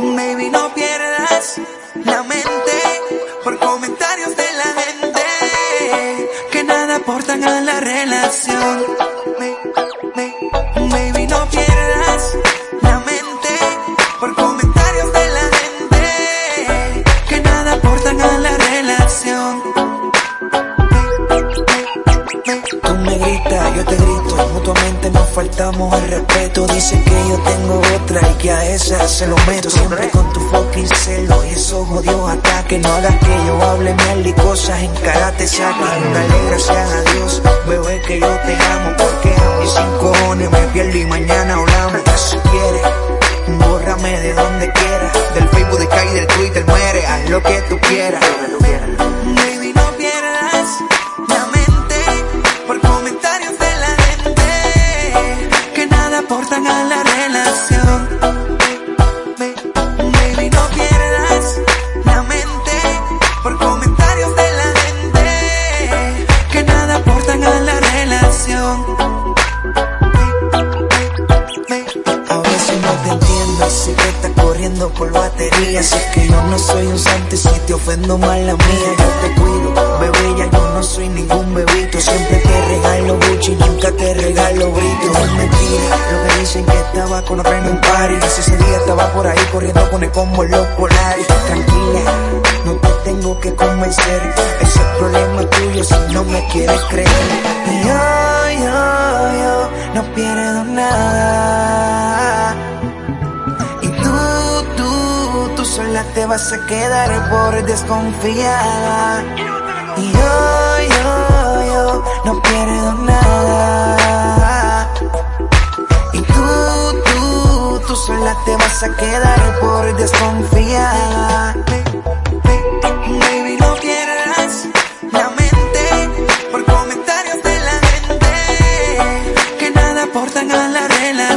Baby, no pierdas la mente por comentarios de la gente que nada aportan a la relación. Tú me gritas, yo te grito, mutuamente nos faltamos el respeto. Dicen que yo tengo otra y que a esa se lo meto. Siempre con tu fucking celo y esos odios ataques. No hagas que yo hable mal y cosas en cara te saquen. Dale gracias a Dios, bebé, que yo te amo. Porque a mis sin cojones me pierdo y mañana hablamos. Si quieres, bórrame de donde quieras. Del Facebook, de Kai, del Twitter, muere. Haz lo que tú quieras. Veces no te entiendo, sé que estás corriendo por batería. Si es que yo no soy un santo y si te ofendo mal la mía, yo te cuido. Bebé, ya yo no soy ningún bebito. Siempre te regalo Gucci, nunca te regalo brito. Es mentira, lo que dicen que estaba con otra en un party. Y si ese día estaba por ahí corriendo con el combo los polares. Tranquila, no te tengo que convencer. Ese es problema tuyo si no me quieres creer. Y yo, yo, yo no pierdo nada. te vas a quedar por desconfiada. Y yo, yo, yo, no pierdo nada. Y tú, tú, tú sola te vas a quedar por desconfiada. Baby, no quieras la mente por comentarios de la gente que nada aportan a la relación.